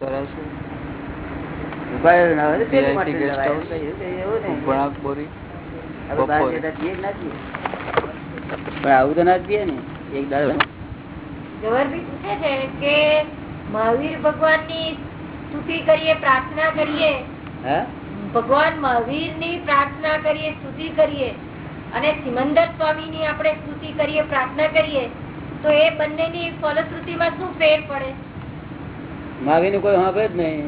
આવું તો ના જ પીએ ને એક જવાહરભાઈ પૂછે છે કે મહાવીર ભગવાનની સ્તુતિ કરીએ પ્રાર્થના કરીએ? ભગવાન મહાવીરની પ્રાર્થના કરીએ સ્તુતિ કરીએ? અને સિમંદર સ્વામી ની આપણે સ્તુતિ કરીએ પ્રાર્થના કરીએ? તો એ બંને ની બંનેની ફલશ્રુતિમાં શું ફેર પડે? માવી નું કોઈ સાંભળે જ નહીં.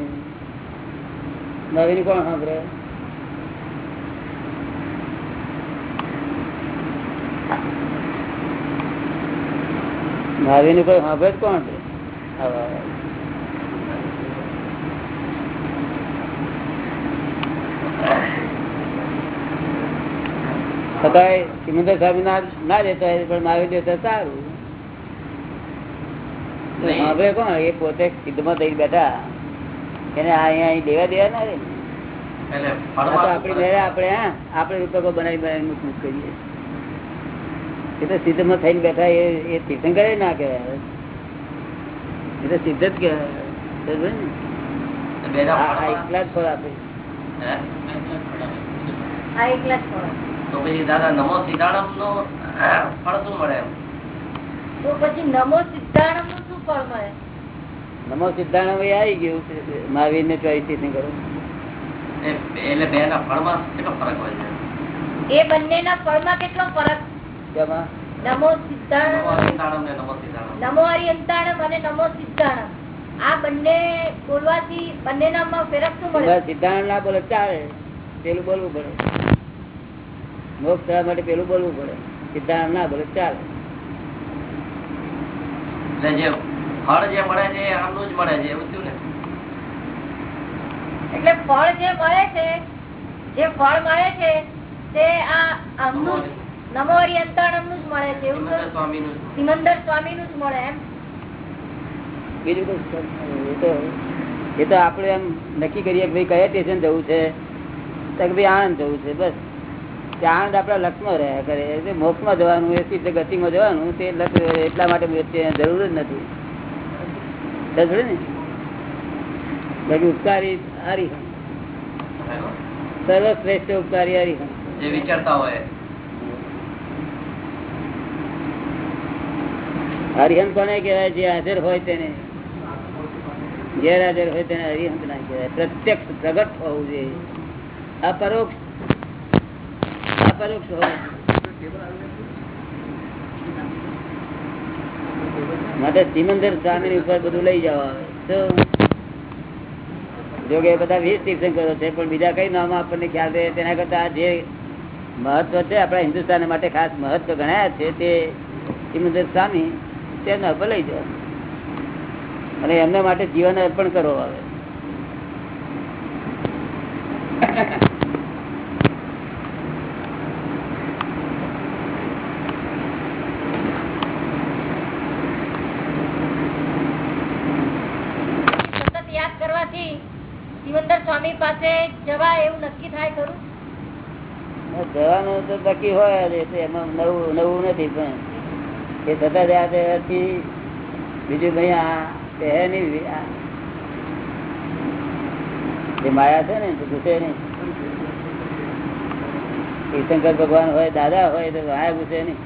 માવી નું કોણ સાંભળે? માવી નું કોઈ સાંભળે જ કોણ. છતાંય સિમંદર સ્વામી ના ના દેતા હોય, પણ માવી દેતા સારું. સાંભળે કોણ? એ પોતે સિદ્ધમાં થઈ બેઠા. એને અહીંયા દેવા દેવા ના રે. આપડે આપડે આપણે રૂપકો બનાવી બનાવી મુખ કરીએ. એ તો સિદ્ધમાં થઈને બેઠા એ એ તીર્થંકર ના કહેવાય. એ તો સિદ્ધ જ કહેવાય. એકલા જ ફળ આપે. તો પછી દાદા નમો સીતારામ નો ફળ શું મળે એમ? તો પછી નમો સિદ્ધાણમનું ફળ મળે. નમો સિદ્ધાંત આવી ગયું મહાવીર ને ચોઈસ તીર્થંકર એ- એટલે બે ના ફળમાં કેટલો ફરક હોય છે? એ બંનેના ફળમાં કેટલો ફરક? નમો નમો સિદ્ધાણમ નમો સીતારામ અને નમો સિદ્ધાણમ આ બંને બોલવાથી બંનેનામાં ફેરક શું મળે? સિદ્ધાંત ના બોલે ચાલે. પેલું બોલવું પડે. મોક્ષ થવા માટે પેલું બોલવું પડે. સિદ્ધાંત ના બોલે ચાલે. ફળ જે મળે છે આમનું જ મળે છે એવું થયું ને? એટલે ફળ જે મળે છે જે ફળ મળે છે તે આ આમનું જ નમો હરિયંતાણમનું જ મળે છે એવું સ્વામી નું સિમંદર સ્વામી નું જ મળે એમ. બીજું એ તો એ તો આપણે એમ નક્કી કરીએ કે ભાઈ કયા સ્ટેશન જવું છે? તો કે ભાઈ આણંદ જવું છે બસ. આણંદ આપણા લક્ષમાં રહ્યા કરે. એટલે મોક્ષમાં જવાનું એ સિદ્ધ ગતિમાં જવાનું તે લક્ષ એટલા માટે જરૂર જ નથી. સમજ્યો ને બાકી ઉપકારી હરિહં સર્વશ્રેષ્ઠ ઉપકારી હરિહં જે વિચારતા હોય હરિહંત કોને કહેવાય જે હાજર હોય તેને ગેરહાજર હોય તેને હરિહંત ના કહેવાય પ્રત્યક્ષ પ્રગટ હોવું જોઈએ અપરોક્ષ અપરોક્ષ હોવું માટે સિમંદર સ્વામી ઉપર બધું લઈ જવા જો બધા વીસ તીર્થંકરો છે, પણ બીજા કઈ નામ આપણને ખ્યાલ રહે? તેના કરતા જે મહત્વ છે, આપણા હિન્દુસ્તાન માટે ખાસ મહત્વ ગણાયા છે, તે સિમંદર સ્વામી તેના ઉપર લઈ જવા અને એમના માટે જીવન અર્પણ કરવો આવે સતત યાદ કરવાથી સિમંદર સ્વામી ખરું જવાનું તો નક્કી હોય એમાં નવું નવું નથી પણ એ થતા ત્યાંથી બીજું ભાઈ આ હે નહીં જે માયા છે ને ઘૂસે નહીં તીર્થંકર ભગવાન હોય દાદા હોય તો માયા ઘૂસે નહીં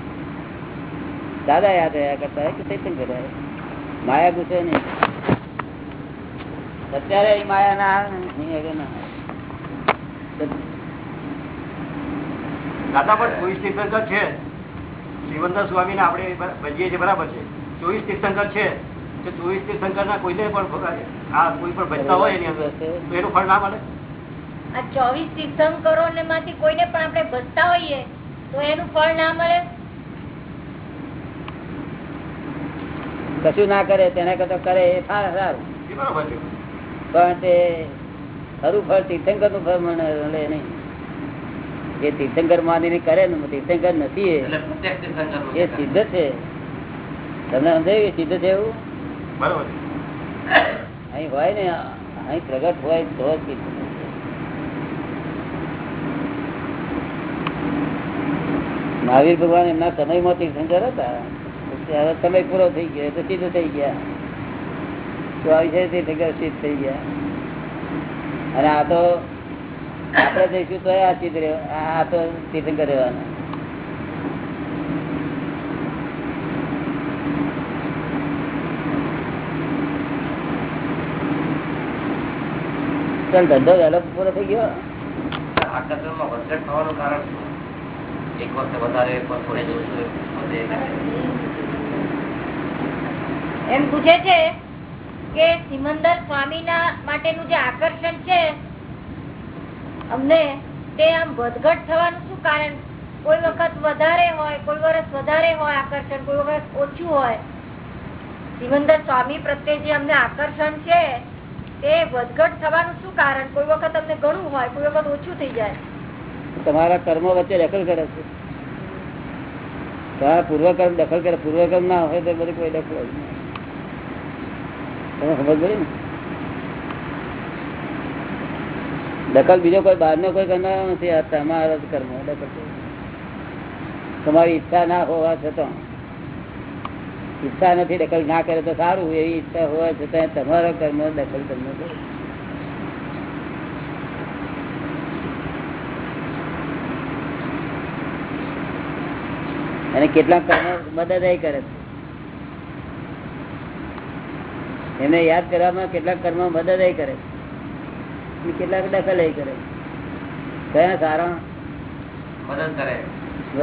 દાદા યાદ રહ્યા કરતા હોય કે તીર્થંકર. માયા ઘૂસે નહીં અત્યારે માયા ના આવે ને, આગળ ના. દાદા પણ ચોવીસ તીર્થંકર છે. શિવંદર સ્વામી આપણે ભજીએ છીએ બરાબર છે. ચોવીસ તીર્થંકર છે. તો ચોવીસ તીર્થંકર ના કોઈને પણ આ કોઈ પણ ભજતા હોય એની અંદર તો એનું ફળ ના મળે? આ ચોવીસ તીર્થંકરો ને માંથી કોઈને પણ આપણે ભજતા હોઈએ તો એનું ફળ ના મળે? કશું ના કરે તેના કરતા કરે એ સારું. પણ તે ખરું ફળ તીર્થંકરનું ફળ મળે નહીં. એ તીર્થંકર માનીને કરે ને તીર્થંકર નથી એ. સિદ્ધ છે. તમને સમજાયું સિદ્ધ છે એવું? અહીં હોય ને અહીં પ્રગટ હોય તો સિદ્ધ મહાવીર ભગવાન એમના સમયમાં તીર્થંકર હતા. હવે સમય પૂરો થઈ ગયો તો સીધું થઈ ગયા. ચોવીસે તીર્થંકર સિદ્ધ થઈ ગયા. અને આ તો આપણે જઈશું તો આ ચિત્ર આ તો તીર્થંકર રહેવાના. ચાલ ધંધો વહેલો પૂરો થઈ ગયો? આકર્ષણમાં વધઘટ થવાનું કારણ એક વખત વધારે એક વખત એમ પૂછે છે કે સિમંદર સ્વામીના માટેનું જે આકર્ષણ છે, અમને તે આમ વધઘટ થવાનું શું કારણ? કોઈ વખત વધારે હોય, કોઈ વર્ષ વધારે હોય આકર્ષણ, કોઈ વખત ઓછું હોય. સિમંદર સ્વામી પ્રત્યે જે અમને આકર્ષણ છે, તે વધઘટ થવાનું શું કારણ? કોઈ વખત અમને ઘણું હોય, કોઈ વખત ઓછું થઈ જાય. તમારા કર્મ વચ્ચે દખલ કરે છે. પૂર્વકર્મ દખલ કરે, પૂર્વકર્મ ના હોય તો બધું કોઈ દખલ. તમે સમજ ને? દખલ બીજો કોઈ બહાર નો કોઈ કરનારો નથી, આ તમારા કર્મ દખલ તમારી ઈચ્છા ના હોવા છતાં, ઈચ્છા નથી દખલ ના કરે તો સારું, એવી ઈચ્છા હોવા છતાં તમારો કર્મ દખલ તમને અને કેટલાક કર્મ મદદ કરે છે. એમને યાદ કરવામાં કેટલાક કર્મ મદદ કરે. કેટલાક દખલ કરે. કયા સારા? મદદ કરે.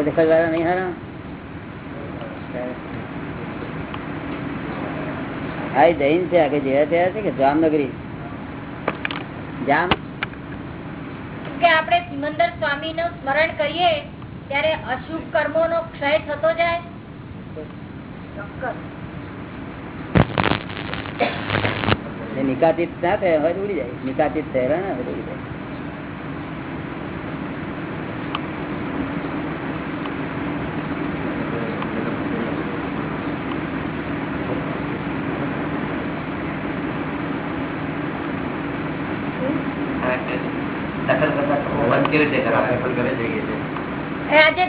દખલ વાળા નહીં સારા હા એ જૈન છે આગળ જેવા ત્યાં છે કે જામનગરી? જામ? કે આપણે સિમંદર સ્વામી નું સ્મરણ કરીએ ત્યારે અશુભ કર્મો નો ક્ષય થતો જાય? ચોક્કસ. એ નિકાતિત ના થયા હોય ઉડી જાય. નિકાતિત થયેલા ના હોય ઉડી જાય.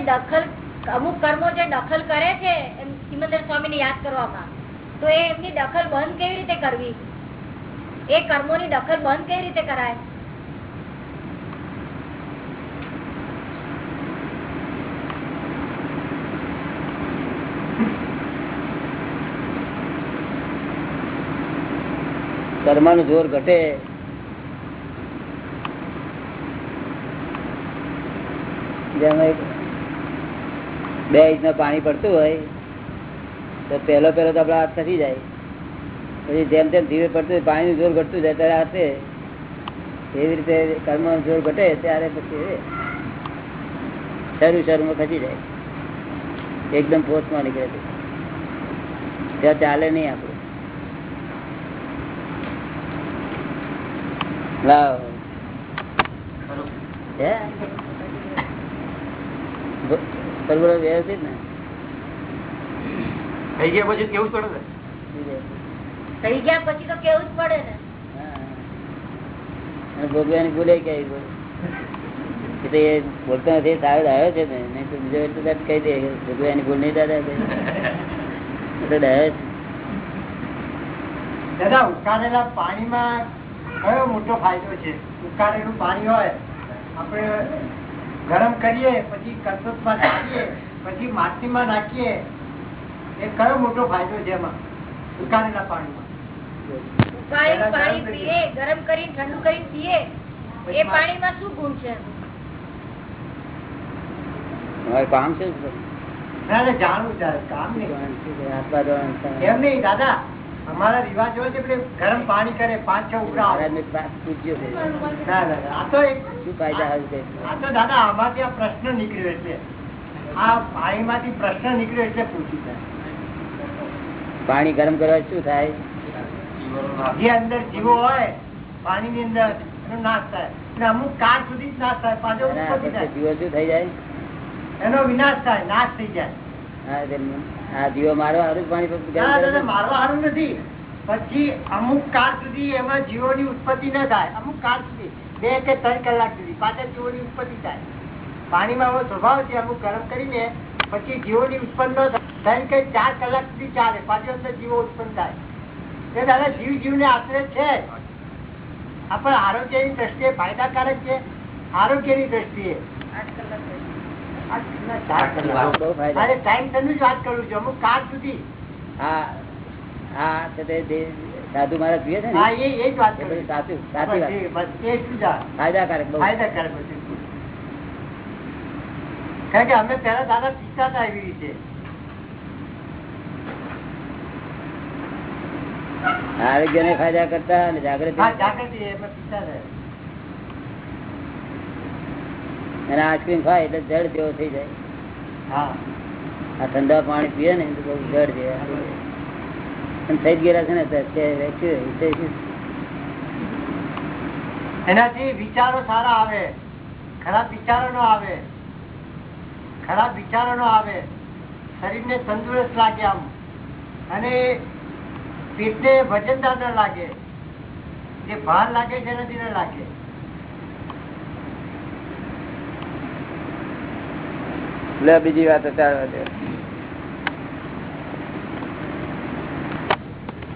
દખલ, અમુક કર્મો જે દખલ કરે છે સિમંદર સ્વામી ને યાદ કરવામાં તો એ એમની દખલ બંધ કેવી રીતે કરવી? એ કર્મોની દખલ બંધ કેવી રીતે કરાય? કર્માનું જોર ઘટે. જેમ બે ઇંચ પાણી પડતું હોય તો પહેલો પહેલો તો આપડા હાથ થતી જાય પછી જેમ તેમ ધીરે પડતું પાણીનું જોર ઘટતું જાય ત્યારે હાથે એવી રીતે કર્મ જોર ઘટે ત્યારે પછી શરૂ શરૂમાં ખસી જાય એકદમ પોસ્ટમાં નીકળે છે ત્યાં ચાલે નહીં આપણું લાવ. હે વ્યવસ્થિત ને થઈ ગયા પછી કેવું જ પડે ને? થઈ ગયા પછી તો કેવું જ પડે ને? ભોગવાની ભૂલે ક્યાંય બોલે એ તો એ બોલતો નથી સાહેબ આવ્યો છે ને. નહીં તો બીજો એટલે તો કહી દે ભોગવ્યાની ભૂલ નહીં દાદા એ ડાયો છે દાદા ઉકાળેલા પાણીમાં કયો મોટો ફાયદો છે? ઉકાળેલું પાણી હોય આપણે ગરમ કરીએ પછી કચોતમાં નાખીએ પછી માટલીમાં નાખીએ એ કયો મોટો ફાયદો છે એમાં? ઉકાળેલા પાણીમાં. પાણી પીએ ગરમ કરીને ઠંડુ કરીને પીએ એ પાણીમાં શું ગુણ છે? કામ છે? ના ના, જાણવું કામ નહીં. એમ નહીં દાદા અમારા રિવાજ હોય છે ગરમ પાણી કરે પાંચ છ ઉપરા આવે. મહારાજને પાસ પૂછ્યો છે. ના ના ના, આ તો એક હાલ આ તો દાદા આમાંથી આ પ્રશ્ન નીકળ્યો એટલે. આ પાણીમાંથી પ્રશ્ન નીકળ્યો એટલે પૂછી જાય પાણી ગરમ કરવા શું થાય? જીવનનો જે અંદર જીવો હોય પાણીની અંદર એનો નાશ થાય. અમુક કાળ સુધી જ નાશ થાય પાછો ઉત્પત્તિ જીવો શું થઈ જાય? એનો વિનાશ થાય નાશ થઈ જાય. હા, જીવો મારવા હારું પાણી ના? મારવા નથી. પછી અમુક કાળ સુધી એમાં જીવોની ઉત્પત્તિ ન થાય. અમુક કાળ સુધી બે કે ત્રણ કલાક સુધી પાછા જીવોની ઉત્પત્તિ થાય. પાણીમાં એવો સ્વભાવ છે અમુક ગરમ કરીને પછી ઉત્પન્ન ન થાય કે ચાર કલાક સુધી ચાલે પાછી જીવો ઉત્પન્ન થાય એ દાદા જીવ જીવ ને આશરે છે આપણ આરોગ્યની દ્રષ્ટિએ ફાયદાકારક છે દ્રષ્ટિએ. ચાર કલાક. બહુ ફાયદા મારે છું સુધી સાધુ ને. સાચું સાચી વાત. ફાયદાકારક બહુ ફાયદાકારક. કારણ કે અમે પેલા દાદા શીખતા હતા એવી રીતે. આરોગ્ય ને ફાયદા કરતા અને જાગૃતિ. અને આઈસ્ક્રીમ ખાય એટલે જળ જેવો થઈ જાય. હા. આ ઠંડા પાણી પીએ ને તો બહુ જળ જેવા થઈ. જ ગયેલા છે ને એનાથી વિચારો સારા આવે. ખરાબ વિચારો નો આવે. ખરાબ વિચારો નો આવે શરીર ને તંદુરસ્ત લાગે આમ. અને પેટને વજનદાર ન લાગે. જે ભાર લાગે છે એનાથી ન લાગે. લે બીજી વાત ચાલવા દે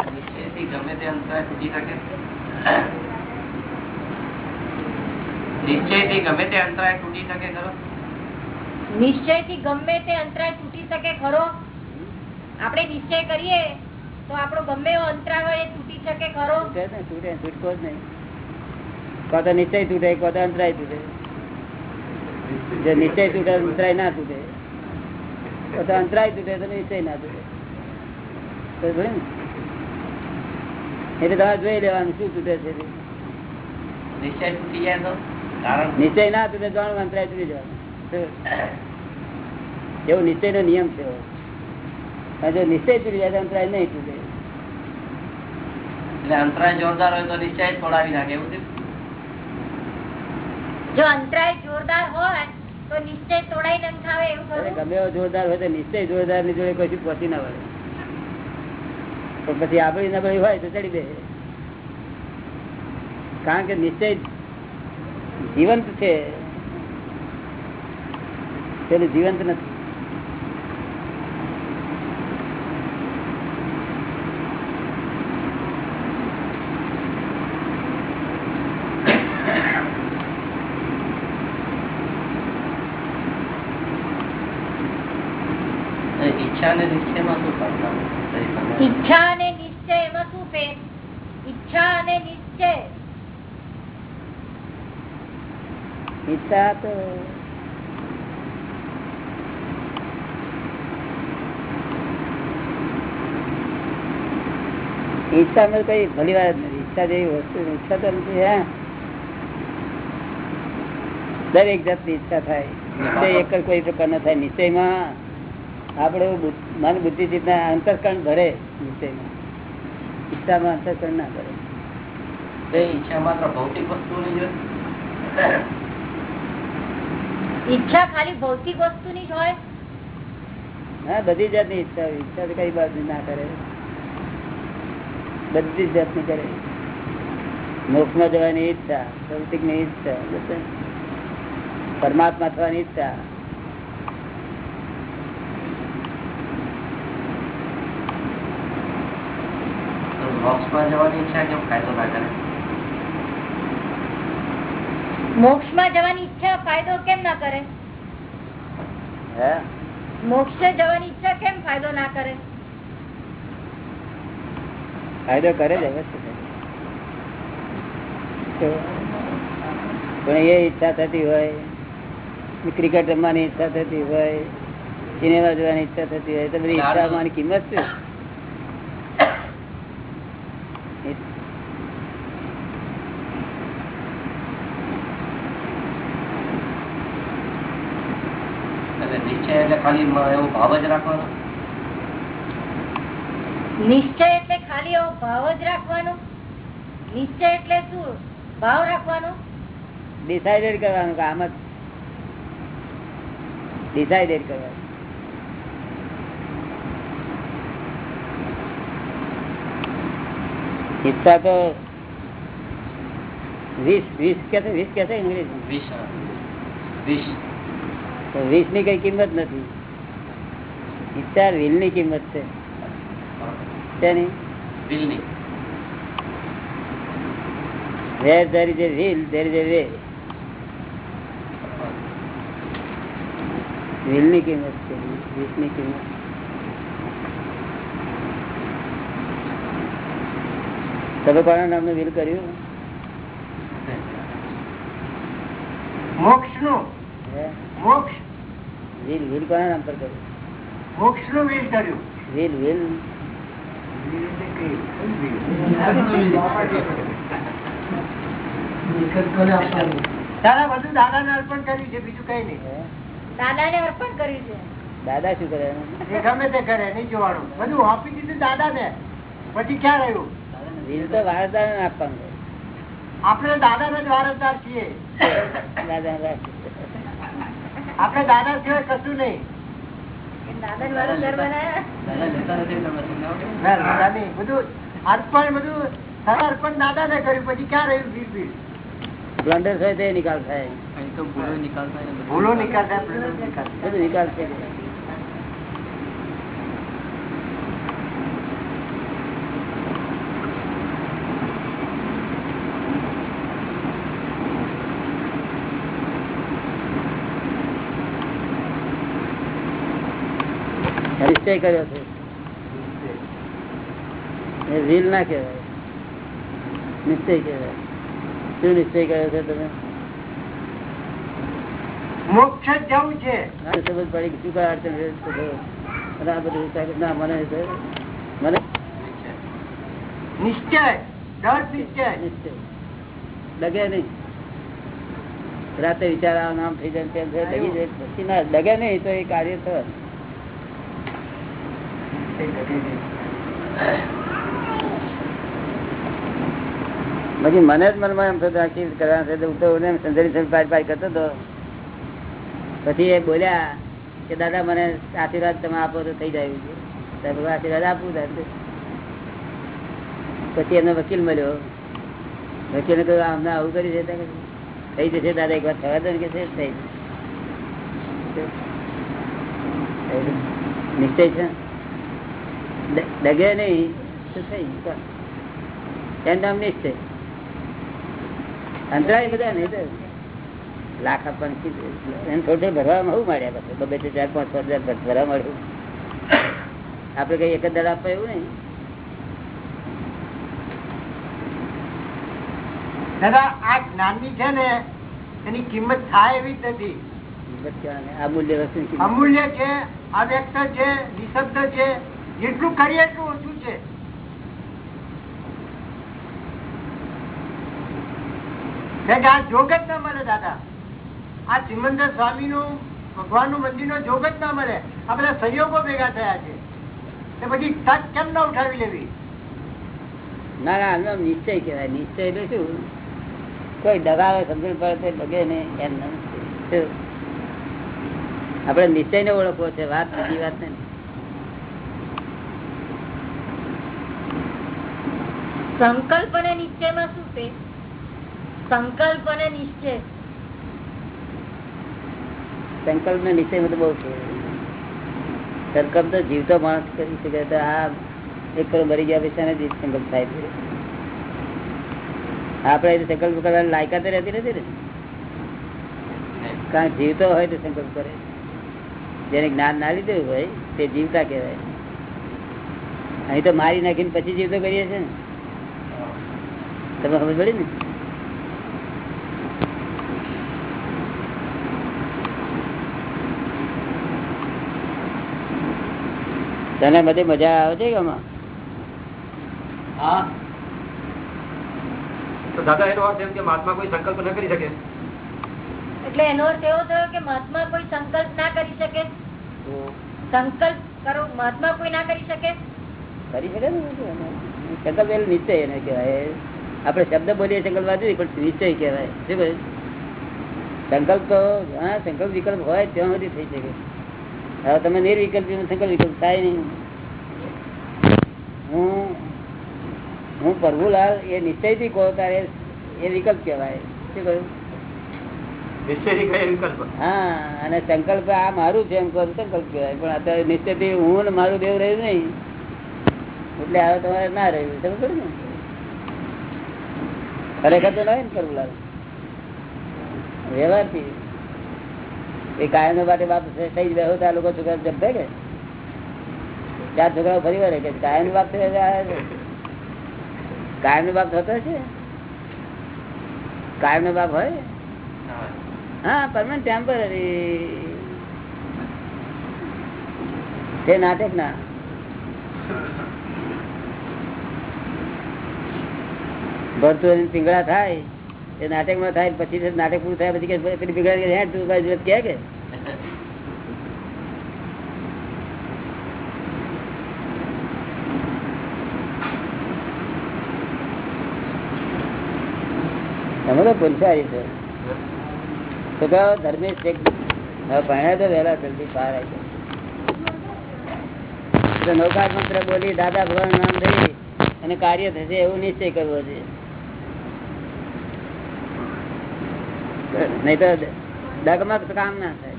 નિશ્ચયથી ગમે તે અંતરાય તૂટી શકે નિશ્ચયથી ગમે તે અંતરાય તૂટી શકે ખરો. નિશ્ચયથી ગમે તે અંતરાય તૂટી શકે ખરો? આપણે નિશ્ચય કરીએ તો આપણો ગમે એવો અંતરાય હોય એ તૂટી શકે ખરો? તૂટે ને તૂટે તૂટકો જ નહીં. કાં નિશ્ચય તૂટે કાં અંતરાય તૂટે. જે નિશ્ચય તૂટે અંતરાય ના તૂટે. કાં તો અંતરાય તૂટે તો નિશ્ચય ના તૂટે? એટલે તમારે જોઈ લેવાનું શું તૂટે છે નિશ્ચય તૂટી જાય તો? નિશ્ચય ના તૂટે જાણવું અંતરાય તૂટી જવાનું. એવો નિશ્ચય નો નિયમ છે એવો. જો નિશ્ચય તૂટી જાય અંતરાય નહીં તૂટે. એટલે અંતરાય જોરદાર હોય તો નિશ્ચય તોડાવી નાખે એવું? જો અંતરાય જોરદાર હોય તો નિશ્ચય તોડાઈ ન એવું ગમે એવો જોરદાર હોય તો નિશ્ચય જોરદારની જોડે કશું પહોંચી ના વળે. પણ પછી આપણી નબળી હોય તો ચડી દે કારણ કે નિશ્ચય જીવંત છે. પેલું જીવંત નથી. ઈચ્છા અને નિશ્ચયમાં શું ફરક ઈચ્છા અને નિશ્ચય એમાં શું ફેર? ઈચ્છા અને નિશ્ચય. ઈચ્છા તો ઈચ્છા માં કઈ ભલી વાત નથી. ઈચ્છા જેવી વસ્તુ ઈચ્છા તો નથી હે? દરેક જાતની ઈચ્છા થાય. નિશ્ચય એક જ કોઈ પ્રકાર થાય. નિશ્ચયમાં આપણે મન બુદ્ધિ ચિત્તના અંતરકરણ ભરે નિશ્ચયમાં. ઈચ્છામાં અંતરકરણ ના ભરે. ઈચ્છા માત્ર ભૌતિક વસ્તુની ઈચ્છા ખાલી ભૌતિક વસ્તુની જ હોય? હા બધી જાતની ઈચ્છા હોય. ઈચ્છા તો કઈ બાજુ ના કરે. બધી જ જાતની કરે. મોક્ષમાં જવાની ઈચ્છા ભૌતિકની ઈચ્છા પરમાત્મા થવાની ઈચ્છા. મોક્ષમાં જવાની ઈચ્છા કેમ ફાયદો ના કરે? મોક્ષમાં જવાની ઈચ્છા ફાયદો કેમ ના કરે? મોક્ષ મોક્ષે જવાની ઈચ્છા કેમ ફાયદો ના કરે? ફાયદો કરે જ પણ એ ઈચ્છા થતી હોય ક્રિકેટ રમવાની ઈચ્છા થતી હોય, સિનેમા જોવાની ઈચ્છા થતી હોય તો બધી ઈચ્છા માની કિંમત શું? નિશ્ચય એટલે ખાલી એવો ભાવ જ રાખવાનો? નિશ્ચય એટલે ખાલી એવો ભાવ જ રાખવાનો? નિશ્ચય એટલે શું? ભાવ રાખવાનો? ડિસાઇડેડ કરવાનું કે આમ જ. ડિસાઇડેડ કરવાનું. ઈચ્છા તો વીસ વીસ કે છે વીસ કે છે ઇંગ્લિશ? તો વીસ. ની કઈ કિંમત નથી. ઈચ્છા વિલની કિંમત છે. તેની દિલની Where there is a will, there is a way. will કિંમત છે wish કિંમત. તમે કોના નામનું વિલ કર્યું? મોક્ષનું મોક્ષ. વિલ વિલ કોના નામ પર કર્યું? મોક્ષનું વીર કર્યું. વિલ વિલ દાદા બધું દાદા ને અર્પણ કર્યું છે બીજું કઈ નહીં. દાદા ને અર્પણ કર્યું છે. દાદા શું કરે? એ ગમે તે કરે નહીં જોવાનું. બધું આપી દીધું દાદા ને પછી ક્યાં રહ્યું? તો વારસદાર ને આપવાનું. આપણે દાદા ને જ વારસદાર છીએ. દાદા આપણે દાદા સિવાય કશું નહીં. નિકાલ થાય ભૂલો નિકાલ થાય ભૂલો નિકાલ થાય. નિકાલ છે નિશ્ચય કર્યો છે. એ રીલ ના કહેવાય. નિશ્ચય કહેવાય. શું નિશ્ચય કર્યો છે તમે? મોક્ષ જવું છે. સમજ પડી શું કઈ અડચણ છે તો જો. અને આ બધું ના મને મને નિશ્ચય. ડર નિશ્ચય. નિશ્ચય. ડગે નહીં. રાતે વિચાર નામ થઈ જાય. પછી ના ડગે નહીં તો એ કાર્ય થવાનું. બાકી મને જ મનમાં એમ થતું આખી છે? તો હું તો એને સંજરી પાય પાય કરતો હતો. પછી એ બોલ્યા કે દાદા મને આશીર્વાદ તમે આપો તો થઈ જાય. છે ભગવાન આશીર્વાદ આપવું થાય પછી એમનો વકીલ મળ્યો. વકીલે કહ્યું અમને આવું કરી છે થઈ જશે દાદા એક વાર થવા દો કે છે થઈ. નિશ્ચય છે? ડગે નહીં તો થઈ ગયું. નામ નિશ્ચય અંતરાય બધા નહીં લાખ આપવાનું એને થોડું થોડું ભરવામાં શું મળ્યા પછી. બબે તો ચાર પાંચ પાંચ હજાર ભરવા મળ્યું. આપડે કઈ એક જ દર આપવા એવું નહીં. દાદા આ જ્ઞાનની છે ને એની કિંમત થાય એવી જ નથી. અમૂલ્ય વસ્તુ અમૂલ્ય છે અવ્યક્ત છે નિશબ્દ છે જેટલું કરીએ એટલું ઓછું છે. આ જોગ જ ના મળે દાદા. આ સિમંદર સ્વામી નું ભગવાનનું મંદિર નો જોગ જ ના મળે. આ બધા સહયોગો ભેગા થયા છે. તો પછી તક કેમ ના ઉઠાવી લેવી? ના ના, આનો નિશ્ચય કહેવાય. નિશ્ચય એટલે શું? કોઈ દગાવે સમજણ પડે બગે ને એમ આપણે નિશ્ચય ને ઓળખવો છે. વાત બીજી વાત નહીં સંકલ્પ અને નિશ્ચયમાં શું છે? સંકલ્પ અને નિશ્ચય સંકલ્પ ને નિશ્ચય તો બહુ છે. સંકલ્પ તો જીવતો માણસ કરી શકે તો આ એક કરોડ મરી ગયા પૈસા નથી સંકલ્પ થાય છે. આપણે સંકલ્પ કરવાની લાયકાત રહેતી નથી ને. કારણ જીવતો હોય તો સંકલ્પ કરે. જેને જ્ઞાન ના લીધું હોય તે જીવતા કહેવાય. અહીં તો મારી નાખીને પછી જીવતો કરીએ છીએ ને. તમે ખબર પડી ને તને બધી મજા આવે છે કે આમાં તો દાદા એનો અર્થ એમ કે મહાત્મા કોઈ સંકલ્પ ન કરી શકે એટલે એનો અર્થ એવો થયો કે મહાત્મા કોઈ સંકલ્પ ના કરી શકે? સંકલ્પ કરો મહાત્મા કોઈ ના કરી શકે? કરી શકે ને સંકલ્પ એટલે નિશ્ચય એને કહેવાય. આપણે શબ્દ બોલીએ સંકલ્પ વાત પણ નિશ્ચય કહેવાય. શું કહે સંકલ્પ તો હા સંકલ્પ વિકલ્પ હોય ત્યાં સુધી થઈ શકે. હવે તમે નિર્વિકલ્પ સંકલ્પ વિકલ્પ થાય નહીં. હું હું પ્રભુલાલ એ નિશ્ચયથી કહો તારે એ વિકલ્પ કહેવાય. શું કહ્યું? વિકલ્પ. હા અને સંકલ્પ આ મારું છે એમ કહું સંકલ્પ કહેવાય. પણ અત્યારે નિશ્ચયથી હું ને મારું દેવ રહ્યું નહીં. એટલે હવે તમારે ના રહ્યું સમજ પડી ને? ખરેખર તો નહીં કરવું લાગે વ્યવહારથી. એ કાયમ માટે બાપ થઈ જ રહ્યો લોકો છોકરા જપે કે ચાર છોકરાઓ ફરી વળે કે કાયમ બાપ કાયમ નો બાપ થતો છે? કાયમ નો બાપ હોય? હા, પરમાનન્ટ ટેમ્પરરી. તે નાટક ના ભરતું પીંગળા થાય, એ નાટકમાં થાય, પછી નાટક પૂરું થાય, પછી પીંગળા તું ભાઈ કે કે? તમે છો. ધર્મેશ છે. ભણ્યા તો વહેલા જલ્દી પાર આવી તો મંત્ર બોલી, દાદા ભગવાન નામ દઈ અને કાર્ય થશે એવું નિશ્ચય કરવો છે. નહીં તો ડગમગ કામ ના થાય.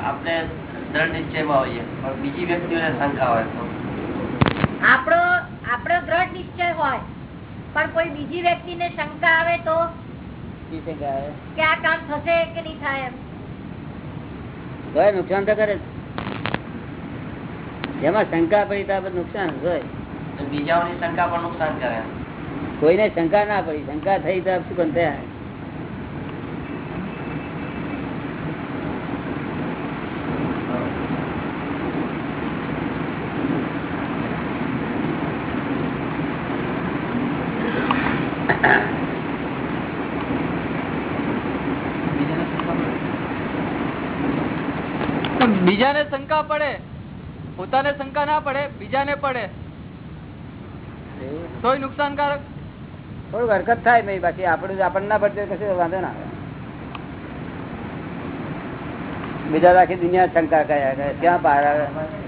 આપણે દ્રઢ નિશ્ચયમાં હોઈએ પણ બીજી વ્યક્તિઓને શંકા હોય તો? આપણો આપણો દ્રઢ નિશ્ચય હોય પણ કોઈ બીજી વ્યક્તિને શંકા આવે તો? કે આ કામ થશે કે નહીં થાય એમ? હોય નુકસાન તો કરે જેમાં શંકા પડી તો આ નુકસાન હોય. તો બીજાઓની શંકા પણ નુકસાન કરે. કોઈને શંકા ના પડી શંકા થઈ તો શું પણ થયા? બીજાને શંકા પડે. પોતાને શંકા ના પડે, બીજાને પડે? તોય નુકસાનકારક. થોડું હરકત થાય નહીં બાકી આપણું આપણને ના પડશે કશું વાંધો ના આવે. બીજા આખી દુનિયા શંકા કયા ક્યાં બહાર આવે?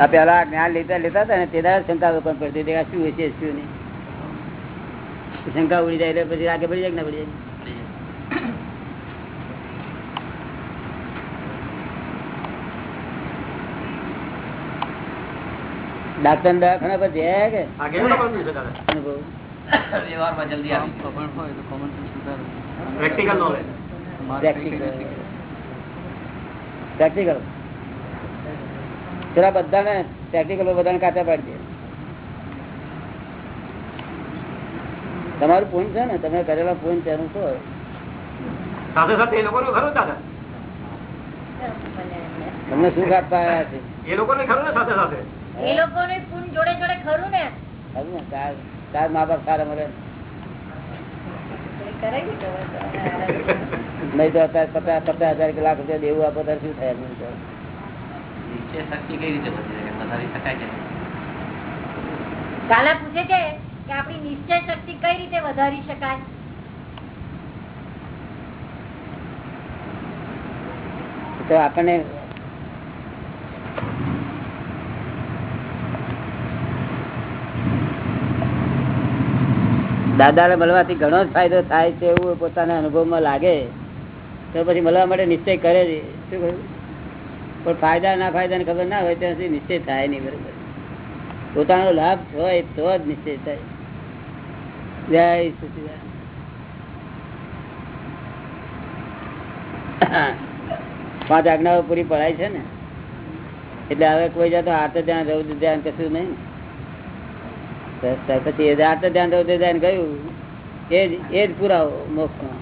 આ પેલા જ્ઞાન લેતા લેતા હતા ને તે દાડે શંકા લોકોને પડતી હતી. શું હશે શું નહીં? શંકા ઉડી જાય એટલે પછી આગળ પડી જાય ને ના પડી જાય? ડાક્ટર દવાખાના પર જયા કે? વ્યવહારમાં જલ્દી આવી. પ્રેક્ટિકલ જરા બધાને પ્રેક્ટિકલ બધાને કાચા પાડજે તમારું પૂન છે ને તમે કરેલા પૂન છે એનું શું સાથે સાથે એ લોકોનું ખરું દાદા તમને શું આપવા આવ્યા છે? એ લોકોને ખરું ને સાથે સાથે? એ લોકોને પૂન જોડે જોડે ખરું ને. ખરું ને તાર તાર મા બાપ સારા મરે નહીં તો અત્યારે પચાસ પચાસ હજાર કલાક લાખ રૂપિયા દેવું આપો ત્યારે શું થાય એમનું તો? નિશ્ચય શક્તિ કઈ રીતે વધી શકે વધારી શકાય કે કાલા પૂછે છે કે આપણી નિશ્ચય શક્તિ કઈ રીતે વધારી શકાય? તો આપણને દાદાને મળવાથી ઘણો જ ફાયદો થાય છે એવું પોતાના અનુભવમાં લાગે. તો પછી મળવા માટે નિશ્ચય કરે શું કહ્યું? પણ ફાયદા, ના ફાયદાની ખબર ના હોય ત્યાં સુધી નિશ્ચય થાય નહીં બરોબર. પોતાનો લાભ હોય તો જ નિશ્ચય થાય. જય સચિદાન પાંચ આજ્ઞાઓ પૂરી પડાય છે ને? એટલે હવે કોઈ જાતો આર્ત ધ્યાન રૌદ્ર ધ્યાન કશું નહીં પછી આર્ત ધ્યાન રૌદ્ર ધ્યાન ગયું એ જ એ જ પુરાવો મોક્ષમાં.